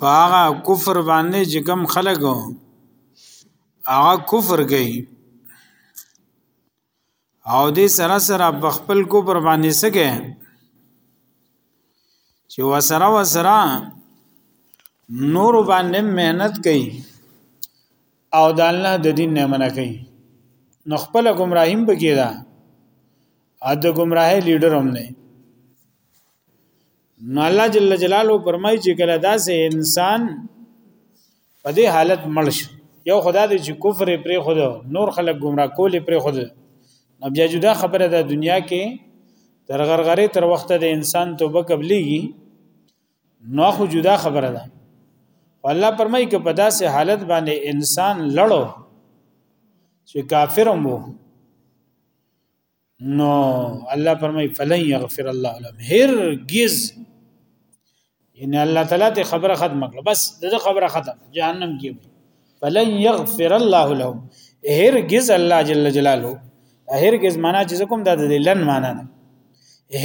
په هغه کفر باندې چې کم خلک هغه کفر کوي او دې سره سره په خپل کفر باندې سګه چې وسره وسره نور باندې مهنت کوي او د الله د دین نه منع کوي نو خپل گمراهیم بګی دا ا د گمراهی لیډر هم نه نو الله جل جلاله فرمایي چې کله داسې انسان په دې حالت مړ شي یو خدا دې چې کفر پرې خود نور خلک گمراه کول پرې خود نو بیا جدا خبره ده دنیا کې تر غرغره تر وخته د انسان توبه قبليږي نو خو جدا خبره ده الله پرمای کې په داسې حالت باندې انسان لړو چې کافر مو نو الله فرمای فلن یغفر الله لهم هرگز ان الله تعالی ته خبره ختم کړه بس دغه خبره ختم جهنم کې فلن یغفر الله لهم هرگز الله جل جلاله هرگز معنا چې کوم د لن معنا ده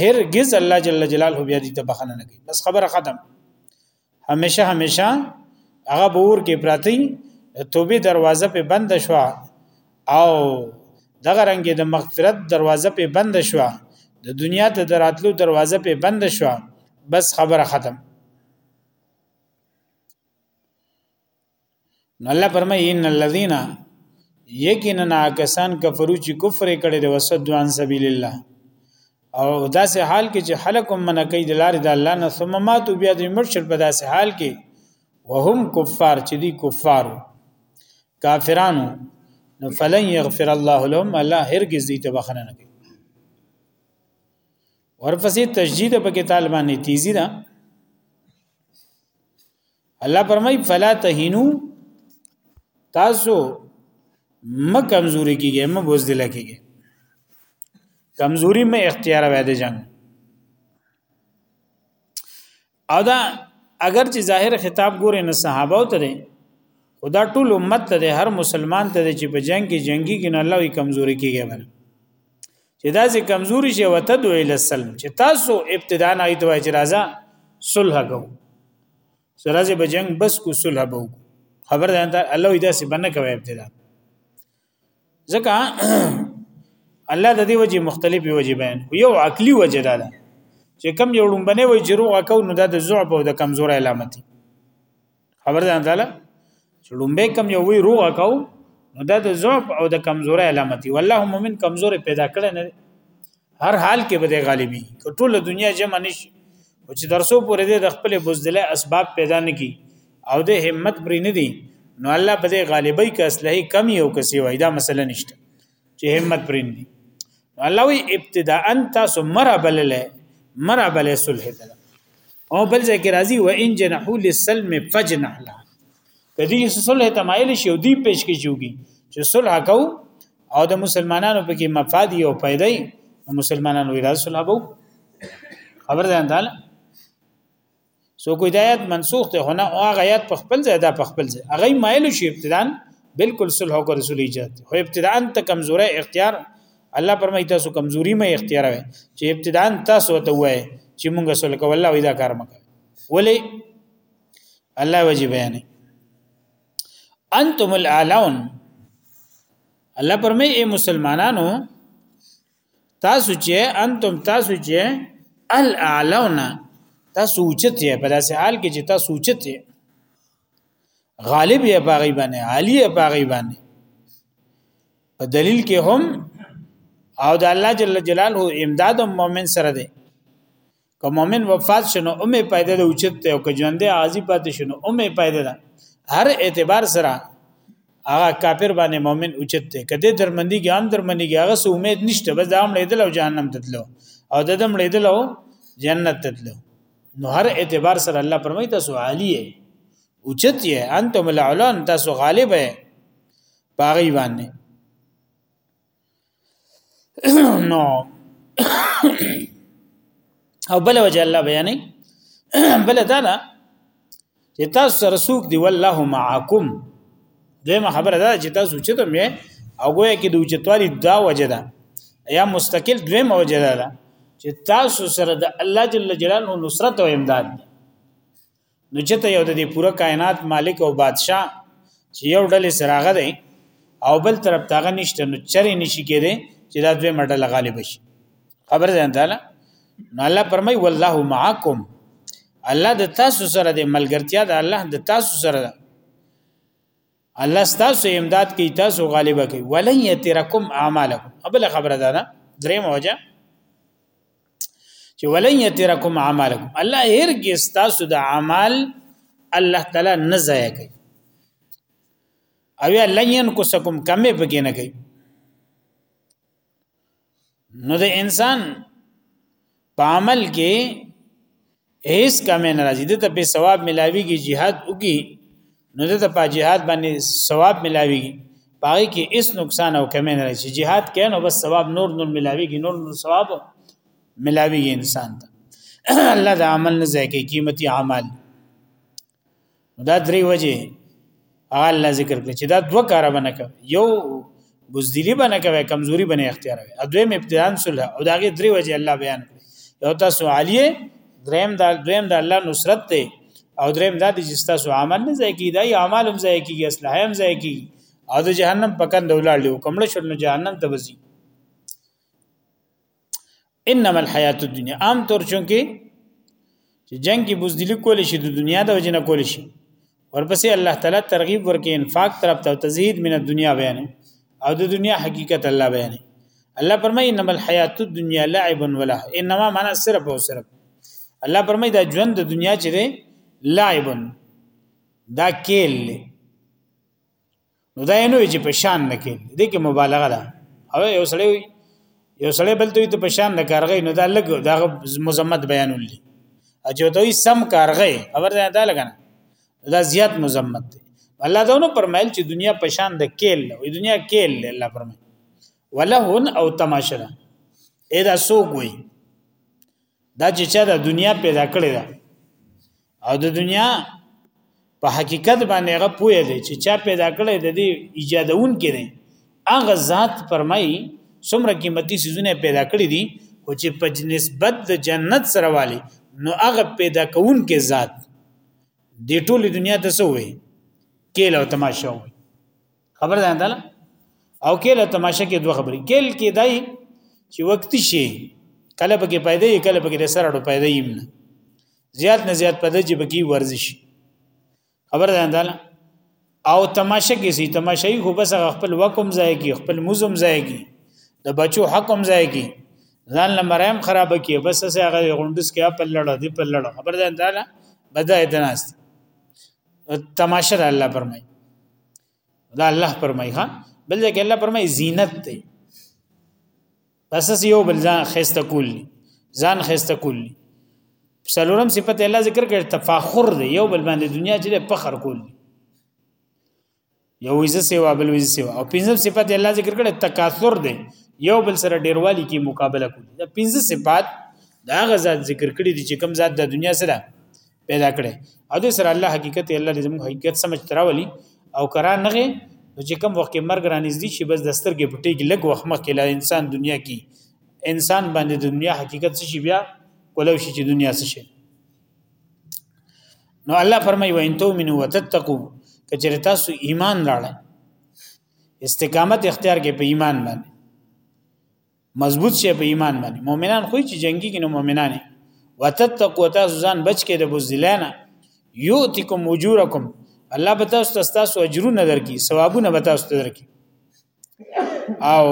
هرگز الله جل جلاله بیا دې ته بخنه نه کوي بس خبره ختم همیشه همیشه هغه بور کې پراتی توبه دروازه په بند شو او دغه رنګ د مغفرت دروازه په بند شو د دنیا د دراتلو دروازه په بند شو بس خبره ختم نو الله فرمایي ان الذين یقینا کسان کفرو چې کفر کړي د وسد عن سبیل الله او داسې حال کې چې خلق من کوي د لارې د الله نه ثم مات بیا د مرشد په داسې حال کې وهم کفار چې دي کفار کافرانو نو فلن یغفر الله لهم الله هرگز دې ته بخنه نه کوي ورپسې تشدید په کې طالبانې تیزی ده الله فرمای فلا تهینو تاسو م کمزوري کیږئ م بوزدل کیږئ کمزوري م اختیار وای د جنگ او دا اگر چې ظاهر خطاب ګورې نه صحابه او ته خدا ټول امت ته هر مسلمان ته چې په جنگ کې جنگي کې نه الله وي کمزوري کیږي بل چې دا چې کمزوري شي وته دوی له سلم چې تاسو ابتدا نه ایت وای چې راځه صلح کو سره چې بجنګ بس کو صلح بو خبر ده انت الله دې سي بنه کوي ابتدا ځکه الله د دې وجه مختلفې وجه بیان یو عقلی وجه ده چې کم یو ډومبنه وي جروع کو نو دا د ضعف او د کمزوري علامت دی خبر ده تعالی چې لومبه کم یو وی روغه کو نو دا د ضعف او د کمزوري علامت دی والله مؤمن کمزوري پیدا کړي نه هر حال کې به د غالبي ټول دنیا جمع نشي او چې درسو پورې د خپل بوزدله اسباب پیدا نه کی او د همت بری نه دی نو الله په دې غالبي کې اصله کمی او کسی وای دا مسله نشته چې همت پرین دي الله وی ابتداء تاسو مرا بلله مرا بلله صلح دل او بل ذکر راضی و ان جنحو للسلم فجنح لها کدی صلح تمایل شي او دی پیش کی جوګي چې صلح کو او د مسلمانانو پکې مفاد او پیدای مسلمانانو وی رسول ابو خبر ده انداله سو کوئی د آیات منسوخ ته هونه او هغه آیات په خپل ځای دا په خپل ځای هغه مایل شي ابتداء بالکل صلح او رسول ایجاد خو ابتداء ته کمزوري اختیار الله پرمای تاسو کمزوري مې اختیار وي چې ابتداء تاسو ته وای چې مونږه صلح کو الله ودا کار مکه ولی الله وجه بیان انتم الاعلون الله پرمای اے مسلمانانو تاسو چې انتم تاسو چې الاعلون تاسو اوچت یې په داسې حال کې چې تاسو اوچت یې غالب یې باغی باندې عالی یې باغی باندې په دلیل کې هم او د الله جل جلاله امداد مؤمن سره دی که مؤمن وفات شنو امه پیدا د اوچت ته او که ژوندې عازی پاتې شنو امه پیدا ده هر اعتبار سره هغه کافر باندې مؤمن اوچت ته کده درمندي کې هم درمندي کې هغه سو امید نشته بس دا هم لیدل او جهنم ته تلو او د دم لیدل او جنت ته تلو نو هر اعتبار سره الله پرمای تاسو عالی اوچت یې انتم العلان تاسو غالب یې پاغي باندې نو او بل وجه الله بیانې بل دا ده چې تاسو سره سوق دی والله معکم دغه خبره ده چې تاسو چې ته مې او ګویا کې د اوچتوالي دا وجه ده یا مستقل دوی موجه ده چې تاسو سره د الله جل جلاله نصرت او امداد ده نو چې ته یو د دې پوره کائنات مالک او بادشاه چې یو ډلې سراغه دی او بل طرف تاغه نشته نو چرې نشي کېده چې دا دوی مډل غالب شي خبر ځان تعالی نو الله پرمای والله معکم الله د تاسو سره د ملګرتیا د الله د تاسو سره ده الله ستاسو امداد کوي تاسو غالبا کوي ولن يترکم اعمالکم قبل خبره ده درې موجه چې ولن يترکم اعمالکم الله هرګز تاسو د اعمال الله تعالی نه ضایع کوي او یا لن ينقصکم کمې پکې نه کوي نو د انسان په عمل کې هیڅ کمی نه راځي د ته په ثواب ملاويږي jihad وکي نو د ته په jihad باندې ثواب ملاويږي پاره کې هیڅ نقصان او کمی نه راځي jihad کې نو بس ثواب نور نور ملاويږي نور نور ثواب ملاويږي انسان ته الله د عمل نه ځکه قیمتي عمل دا درې وجه الله ذکر کړ چې دا دوه کار باندې کوي یو بوزدلی باندې کوي کمزوري باندې اختیار کوي اځویم ابتدان صلح او دا غي درې وجه الله بیان کړ یو تاسو عالیه دریم دا دویم دا الله نصرت ته او دریم دا د جستاسو عمل نه ځای کی دا ی عمل هم ځای کی اصلاح هم ځای کی او د جهنم پکند ولړ دی کومل شنو جهنم ته وځي انما الحیات الدنیا عام طور چونکه چې جنگ کې بوزدلی کول شي د دنیا د وجنه کول شي ورپسې الله تعالی ترغیب ورکې انفاق طرف ته تزهید من الدنیا بیان او د دنیا حقیقت الله بیان الله فرمایي انما الحیات الدنیا لعب ولا انما معنا صرف او صرف الله فرمایي دا ژوند د دنیا چې دی لعب دا کېل نو دا نه وي چې په شان نه کې د کې مبالغه ده او یو سړی یو سړی بل دوی ته په شان نه کارغې نو دا لګ دا مزمت بیانول دي اجو دوی سم کارغې خبر ده دا لګنه دا زیات مزمت دی الله دا نو پرمایل چې دنیا په شان د کېل او دنیا کېل الله پرمایل ولهن او تماشره اې دا سوق وي دا چې چا د دنیا پیدا کړی دا او د دنیا په حقیقت باندې هغه پوهه دی چې چا پیدا کړی د دې ایجادون کې دی هغه ذات فرمای څومره قیمتي سيزونه پیدا کړی دي او چې په نسبت د جنت سره والی نو هغه پیدا کون کې ذات د ټوله دنیا ته سوې کېل او تماشا وي خبر ده انداله او کله تماشه کې دوه خبرې کله کې دای چې وخت شي کله پکې پیدا یې کله پکې سره اړو پیدا یې نه زیات نه زیات پیدا چې بکی ورزش خبر ده انداله او تماشه کې سي تماشه خو بس خپل وکم ځای کې خپل موزم ځای کې د بچو حکم ځای کې ځان له مرایم خراب کې بس سه هغه غونډس کې په لړ دی په لړ خبر ده انداله بدای دناست تماشا ده الله فرمای دا الله فرمای ها بل ځکه الله فرمای زینت دی پس یو بل ځان خسته کول ځان خسته کول سلورم صفت الله ذکر کړ تفاخر دی یو بل باندې دنیا چې فخر کول یو ویزه سیوا بل ویزه سیوا او پنځم صفت الله ذکر کړي تکاثر دی یو بل سره ډیروالی کې مقابله کوي دا پنځه صفات دا غزاد ذکر کړي دي چې کوم ذات د دنیا سره پیدا کړي او د سره الله حقیقت الله دې زموږ حقیقت سمجھ تراولي او کرا نغه چې کوم وخت مرګ را نږدې شي بس د سترګې پټي کې لګ وخت مخکې لا انسان دنیا کې انسان باندې دنیا حقیقت شي بیا کولو شي چې دنیا څه شي نو الله فرمایي وان تؤمنو وتتقو کچره تاسو ایمان راړل استقامت اختیار کې په ایمان باندې مضبوط شي په ایمان باندې مؤمنان خو چې جنگي کې نو مؤمنان وتتقو تاسو ځان بچ کې د بوزلانه یوتکم اجورکم الله به تاسو ته تاسو اجرونه درکې ثوابونه به تاسو ته درکې او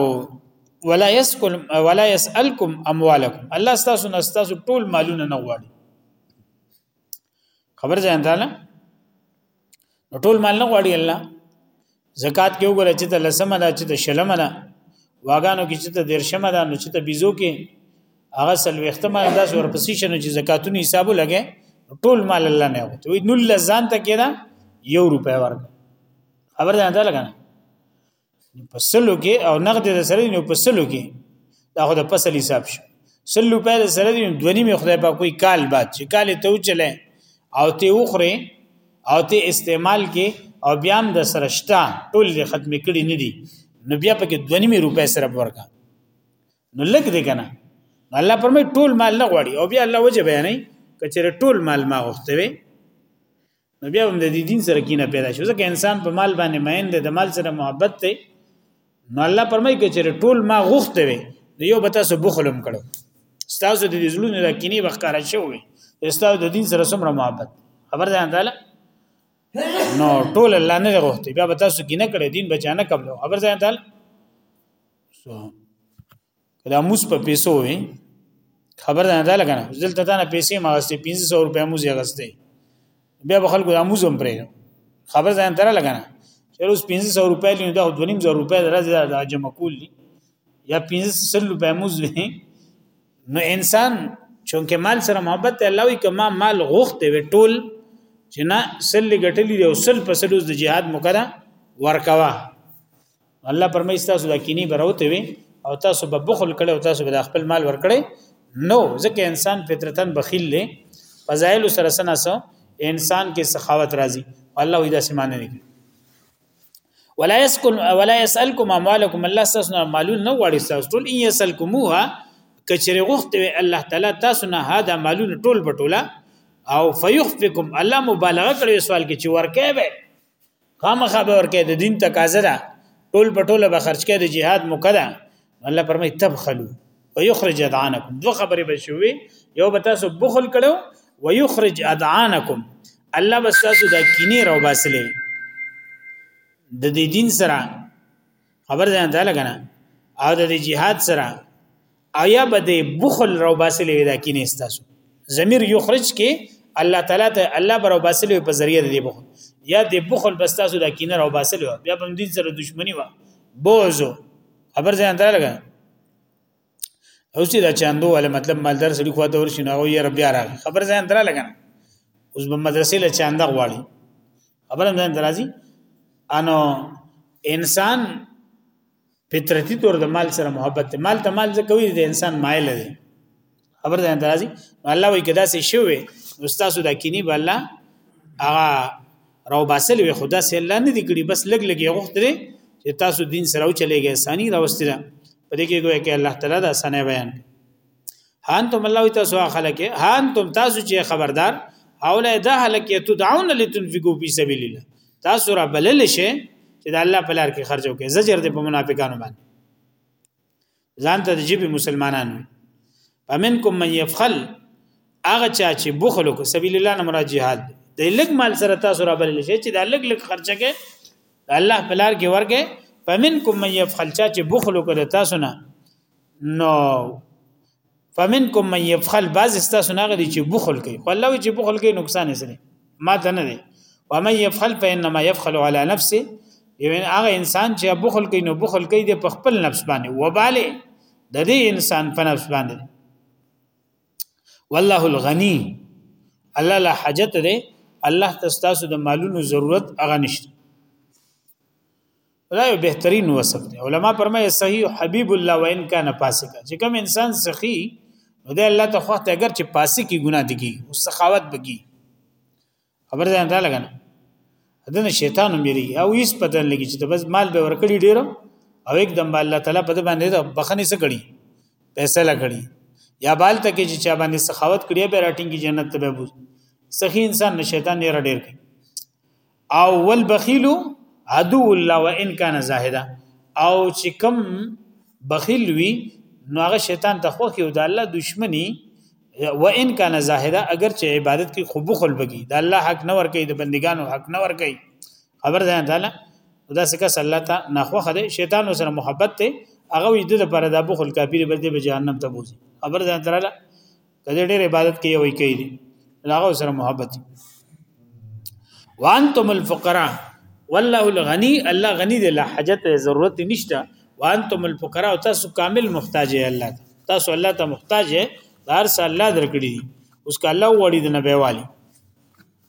ولا يسكن ولا يسالكم اموالكم الله تاسو نه تاسو ټول مالونه نه غواړي خبر ځان رااله ټول مال نه غواړي الله زکات کې وګوره چې ته لسمه ده چې ته شلمه ده واغانو کې چې ته درشمه ده نو چې ته بيزو کې هغه سلوختمه انداز ورپسې شنو چې زکاتونو حساب لګي ټول مال الله نه وته وي نل ځان ته کېدا یو روپیا ورک خبر ده نه لګنه په سلو کې او نقد د سره نو په سلو کې دا خو د فصل حساب شو سلو په سره دی دونی می خدای په کوئی کال بعد چې کال ته وچلې او ته وخره او ته استعمال کې او بیا هم د سرشتہ ټول ختم کړي نه دي نو بیا پکې دونی می روپې سره ورکا نو لګ دی کنه الله پرمه ټول مال نه غواړي او بیا الله وجه بیانې کچره ټول مال ما غوښته وي نو بیا هم د دې دین سره کینه پیدا شو ځکه انسان په مال باندې مین دی د مال سره محبت دی نو الله پرمای کې چې ټول ما غوښته وي نو یو به تاسو بخلم کړو تاسو د دې زړونو د کینې بخکاره شوی تاسو د دین سره سمره محبت خبر ده انداله نو ټول الله نه غوښته بیا به تاسو کینه کړې دین بچانه قبل خبر ده انداله دا موس په پیسو وي خبر نه ده لګنه دلته دا نه پیسې ما غسته 1500 روپیا موس یې غسته بیا به خلکو دا موس هم پرې خبر ځان تر لګنه چې روز 1500 روپیا لینو دا 2500 روپیا درځي دا جمع کول دي یا 1500 روپیا موس وي نو انسان چونکه مال سره محبت ته الله وي کما مال غوخته وي ټول چې نه سل غټلی دی او سل په سل د جهاد مقدمه ورکوا الله پرمې تاسو د کینی بروته وي او تاسو به بخل کړي او تاسو به خپل مال ورکړي نو ځکه انسان فطرتن بخیل دی فضایل سره سنا سو انسان کې سخاوت راځي الله وې دا سیمانه نه ولا يسكن ولا يسالكم اموالكم الله تاسو نه مالون نه غواړي تاسو ټول ان يسالكموها کچره غوخت الله تعالی تاسو نه هدا مالون ټول بټوله او فيخفكم الله مبالغه کړې سوال کې چې ورکه به خامخا به ورکه د دین تقاضا ده ټول په ټوله به خرج کړي د جهاد مقدم الله پرمه تبخلو ويخرج اذعانکم دو خبرې به شوي یو به تاسو بخل کړو ويخرج اذعانکم الله بس تاسو د کینې راو باسلې د دې دین سره خبر ځان ته لګنه او د جهاد سره آیا به د بخل رو باسل ودا کې نه استاسو ضمیر یخرج کې الله تعالی ته الله پر رو باسل په ذریعہ د بخل یا د بخل بستاسو د کینه رو باسل بیا په دین سره دښمنی و بوزو خبر ځان ته لګنه او چې دا چاندو ولا مطلب مالدار سړي خو ته ورشي نو یې رب یارا خبر ځان درا لګا اوس په مدرسې له چاندا غواړي خبر ځان درازي انو انسان فطرتي تور د مال سره محبت دی مال ته مال ځکوي د انسان مایل دی خبر ځان درازي الله وي کدا سي شوي استاد دا کینی بل هغه راو باسل وي خدا سي الله نه دي کړی بس لګ لګ یې غوښتره چې تاسو دین سره او چلےږي اساني راوستره په دې کې ګویا کې الله تعالی دا اسانه بیان هانتم الله تاسو خلک هانتم تاسو چې خبردار اوله دا هلک تدعون لتنفقوا في سبيل الله تاسو را بلل شي چې د الله په لار کې خرج وکړي زجر دې په منافقانو باندې ځان ته د جيبي مسلمانان فمنکم من يفخل هغه چا چې بخل کو سبیل الله نه مراد jihad د لګ مال سره تاسو را بلل شي چې د لګ لګ خرچه کې الله بلار کې ورګه فمنکم من يفخل چا چې بخل کو د تاسو نه نو فمنکم من يبخل بعض استاسو نه غدي چې بخل کوي خو الله چې بخل کوي نقصان یې سره ما ته نه دی ومن يبخل فانما يبخل على نفسه یوه هغه انسان چې بخل کوي نو بخل کوي د خپل نفس باندې وباله د دې انسان په نفس باندې والله الغني الله لا حاجت ده الله تاسو د مالونو ضرورت اغه نشته دا یو بهترین وصف دی علما فرمایي صحیح حبیب الله وان کان فاسق چې کوم انسان سخی نو د الله ته خوښ اگر چې فاسقي ګناه دي کی او سخاوت بږي خبر ځان ته لګنه دنه شیطان هم یری او هیڅ پته لګی چې بس مال به ورکړي ډیر او یک دم الله تعالی په باندې د بخنه سره کړي پیسې لګړي یا بال ته کې چې چا باندې سخاوت کړی به راټینګي جنت ته به بوز سخی انسان نه شیطان نه ډیر کوي او والبخیل عدو الله وان کان زاهدا او چې کم بخیل وي نو هغه شیطان ته خو کې او د الله دشمنی و ان کان زاهدا اگر چې عبادت کې خو بخل بږي د الله حق نه ور کوي د بندګانو حق نه ور کوي خبر ځان تعالی دا څه کس الله ته نخوه خده شیطان سره محبت ته هغه وي د پر د بخل کافر بل دی به جهنم ته بوزي خبر ځان تعالی کله ډېر عبادت کوي وي کوي دي هغه سره محبت وانتم الفقراء والله الغني الله غني دي لا حاجت ضرورت نشته وانتم الفقراء تاسو کامل محتاج یې الله تاسو الله ته محتاج یې دار سره الله درکړي اوس کله وړي د نبي والي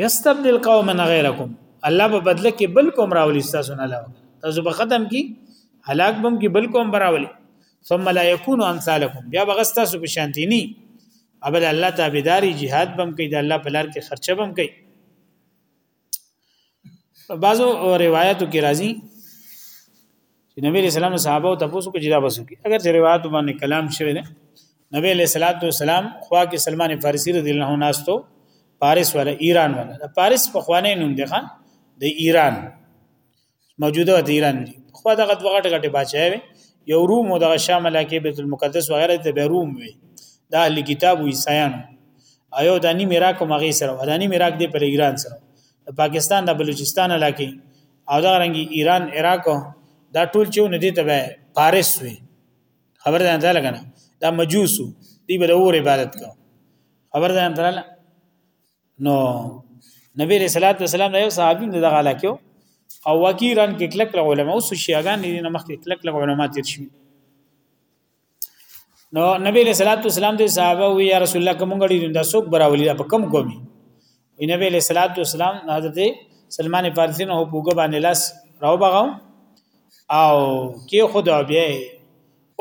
یستبدل قوما غیرکم الله په بدله کې بل کوم راولي تاسو نه لاو تاسو په ختم کې هلاک بم کې بل کوم براولي ثم لا يكون امثالكم بیا بغس تاسو په شانتی ني ابل الله تابعداري jihad بم کوي د الله په لار کې خرچه بم کوي بعضو روایتو کې راځي چې نبی علیہ السلام صحابه او تاسو کو جدا بسو کی اگر چې روایت باندې کلام شوی دی نبی علیہ الصلوۃ والسلام خوا کې سلمان فارسی رضی الله عنه ناستو پاریس ولا ایران ولا د پاریس په خوانه نوم دی خان د ایران موجوده د ایران دی خو دغه دوه غټ غټ بچای وي یو روم او د شام علاقه بیت المقدس وغیرہ ته به روم وي د اهل کتاب او عیسایان ایو د نیم عراق او مغې سره د نیم عراق دی په ایران سره د پاکستان د بلوچستان علاقه او دا رنګي ایران عراق دا ټول چې نه دي تبع فارس وي خبر ده نه لګنه دا مجوسو دی به اور عبادت کو خبر ده نه نو نبی رسول الله صلی الله علیه وسلم دغه علاقه او وکیران کې کلک علماء او شیعاګان دي نه مخکې کلک علماء تیر شي نو نبی له صلوات والسلام د صحابه وی یا رسول الله کوم غړي دا څوک براولي په کم کومي نبی له صلوات والسلام حضرت سلمان فارسی نه پوګه باندې لاس راو بغاو او کې خدا بیا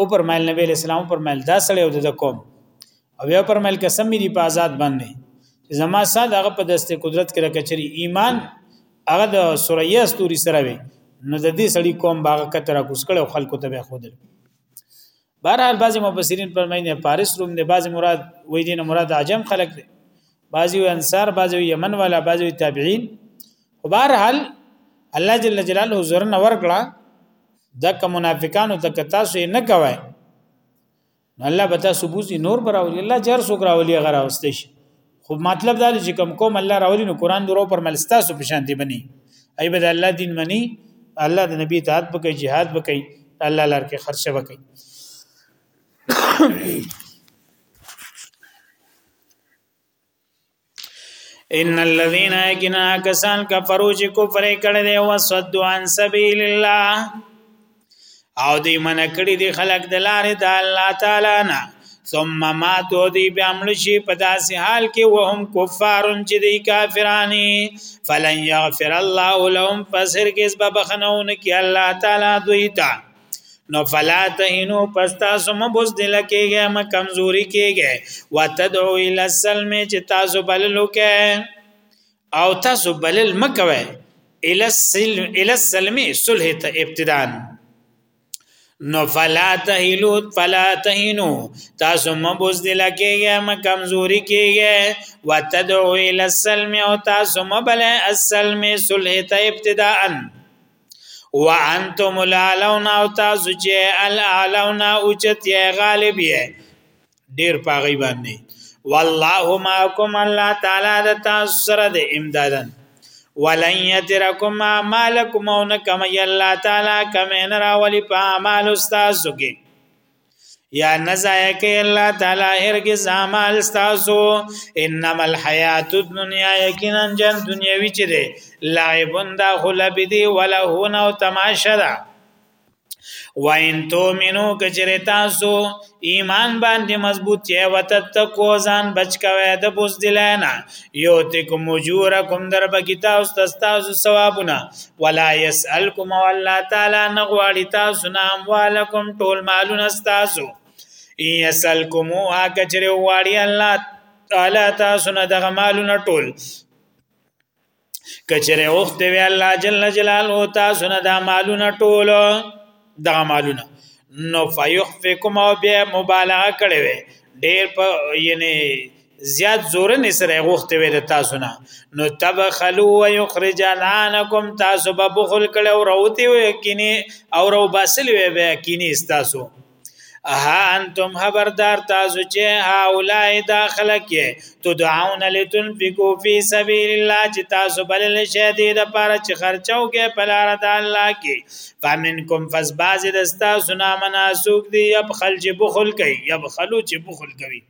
او پر مال نبی له سلام پر مال دا سړی او د کوم او بیا پر مال قسم دی په آزاد باندې زما سال هغه په دست قدرت کې راکچري ایمان هغه د سوریا استوري سره وي نو د دې سړی کوم باغ کتره کوس کړه خلکو ته به خودل بهرحال بعضی مفسرین فرمایي نه فارس روم نه بعضی مراد وې دي نه مراد عجم خلق دي بعضی انصار بعضی یمن والا بعضی تابعین خو بهرحال الله جل جلاله زور نه ورکړه دک منافقانو تک تاسو نه کوي الله بتا سبوزي نور براولي الله جر سو کراولي غراوستي شي خو مطلب دا چې کوم قوم الله راولي نو قران درو پر ملستا سو پشان دی بني ای به الله دین منی الله د نبی اطاعت وکي jihad وکي الله لار کې خرچه وکي ان الذين يكنا كسان كفروا چې کفر کړي دي او صد عن سبيل الله او دی من کړی دی خلق د لارې د الله تعالی نه ثم ماتو دی بیا مړ شي په داسې حال کې وهم کفارون چې دی کافرانی فلن یغفر الله لهم فسر کې سبب بخنون کې الله تعالی دوی ته نو فلا تهینو پستا سم بوز دل کېږي م کمزوري کېږي وتدعو الى السلم چې تاسو بللو کې او تاسو بلل مکوي الى السلم الى السلم صلح ته ابتداء نو فلا تهلو فلا تهنو تاسو مبوز دل کېږي م کمزوري کېږي وتدعو الى السلم او تاسو مبل السلم صلح ته ابتداء وانتم الاعلون او تاسو چې الاعلون اوچت یې غالب یې ډیر پاغي باندې والله معكم الله تعالی د تاسو سره د امدادن ولن يتركم مالكم ونكم الله تعالی کمن راولي په اعمال استادو کې یا نزای کې الله تعالی هرگز اعمال استادو انما الحیات الدنیا یقینا جن دنیوي چې ده لعبون دا خلبدي ولهون او تماشا ده وَإِن تُؤْمِنُوا کجره تاسو ایمان باندې مضبوط یې وتتقو ځان بچ کوي د بوز دلانا یو تکم اجورکم در بکی تاسو تاسو ثوابونه ولا يسالکم والله تعالی نغواړي تاسو نه اموالکم ټول مالونه تاسو یسالکم ها کجره واړي الله تعالی تاسو نه دغه مالونه ټول کچره وخت وی الله جل جلاله تاسو نه دا مالونه ټول دا مالونه نو فیخفکم او بیا مبالغه کړي وي ډیر په یعنی زیات زور نه سره غوخت وي د تاسو نه نو تبخلوا ويخرج لعنکم تاسو به بخل کړي او روتي وي کینی او رو باسل وي به کینی تاسو اها انتم خبردار تاسو چې هاولای داخله کې تدعون لتنفقوا فی سبیل الله چې تاسو بلل شه دې د پاره چې خرچو کې پلار د الله کې فمنکم فسباز دستا سنا مناسوک دی یب خلج بخل کوي یب خلو چې بخل کوي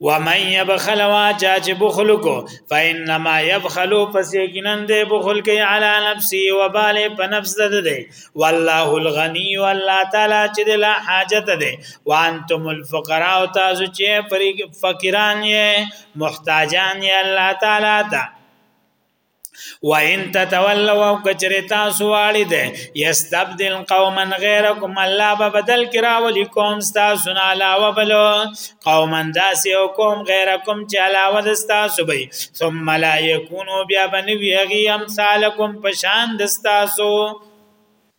ومن يبخل واجا چې بخل کو فإنما يبخل پس یقینا دې بخل کوي على نفسي وبال په نفس ده دې والله الغني والله تعالی چې لا حاجت ده وانتم الفقراء او تاسو چې فقیران یې محتاجان یې الله تعالی ته و ان تتولوا او کچره تاسو واړی ده یستبدل قوما غیرکم الله به بدل کرا ولی قوم تاسو نه علاوه بل قوما داس یو قوم غیرکم چې علاوه د تاسو به ثم لا یکونو بیا بنوی غی امثالکم پشان د تاسو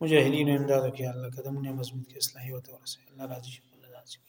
مجاهدین امداد وکړي الله قدمونه مضبوط کړي اصلاحي وته ورسوي الله راضي شي الله راضي شي